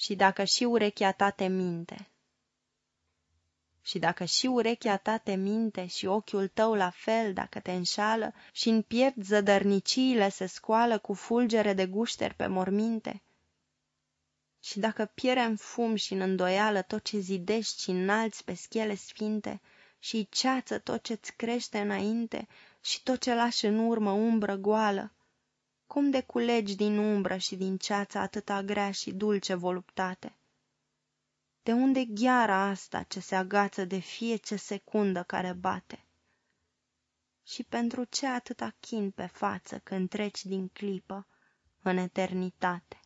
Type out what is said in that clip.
și dacă și urechea ta te minte. Și dacă și urechea ta te minte și ochiul tău la fel dacă te înșală și în piept zădărniciile se scoală cu fulgere de gușteri pe morminte, și dacă piere în fum și în îndoială tot ce zidești și înalți pe schele sfinte și ceață tot ce-ți crește înainte și tot ce lași în urmă umbră goală, cum de culegi din umbră și din ceață atâta grea și dulce voluptate? De unde gheara asta ce se agață de fie ce secundă care bate? Și pentru ce atâta chin pe față când treci din clipă în eternitate?